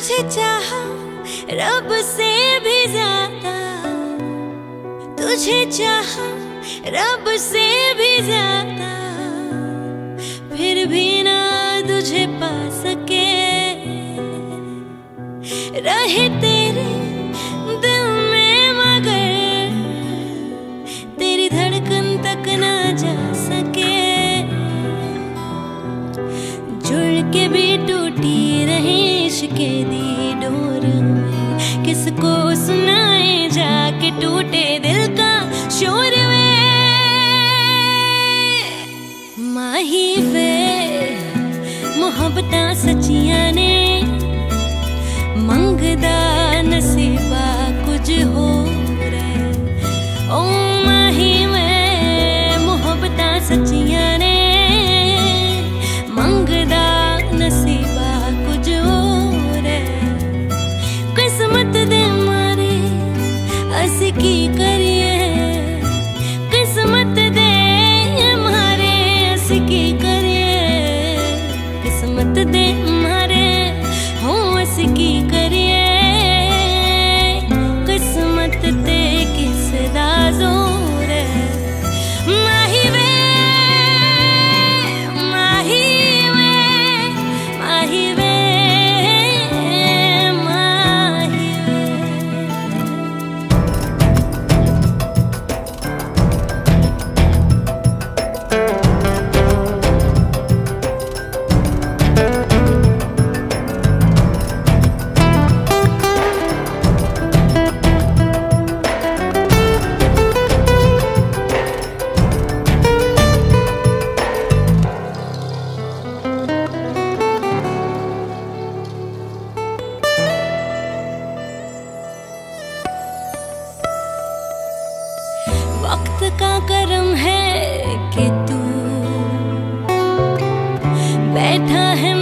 तुझे चाहा, रब से भी ज़्यादा। तुझे चाहा, रब से भी ज़्यादा। फिर भी ना तुझे पा सके। रहे तेरे दिल में मगर, तेरी धड़कन तक ना जा सके। जुड़ के भी टूटी के दिए डोर में किसको सुनाए जाके टूटे दिल का शोर में? माही वे मोहब्बत सचिया ने मंगदा नसीबा कुछ हो। रे ओ माही में मोहब्बत सचिया aquí. करम है कि तू बैठा है